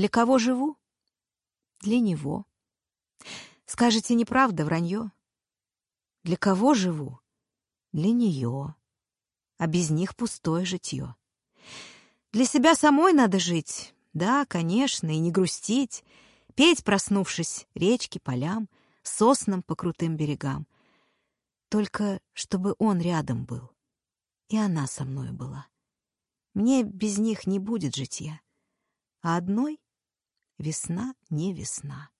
Для кого живу? Для него. Скажете, неправда, вранье? Для кого живу? Для нее. А без них пустое житье. Для себя самой надо жить. Да, конечно, и не грустить. Петь, проснувшись, речки, полям, соснам по крутым берегам. Только чтобы он рядом был. И она со мной была. Мне без них не будет житья. А одной весна не весна.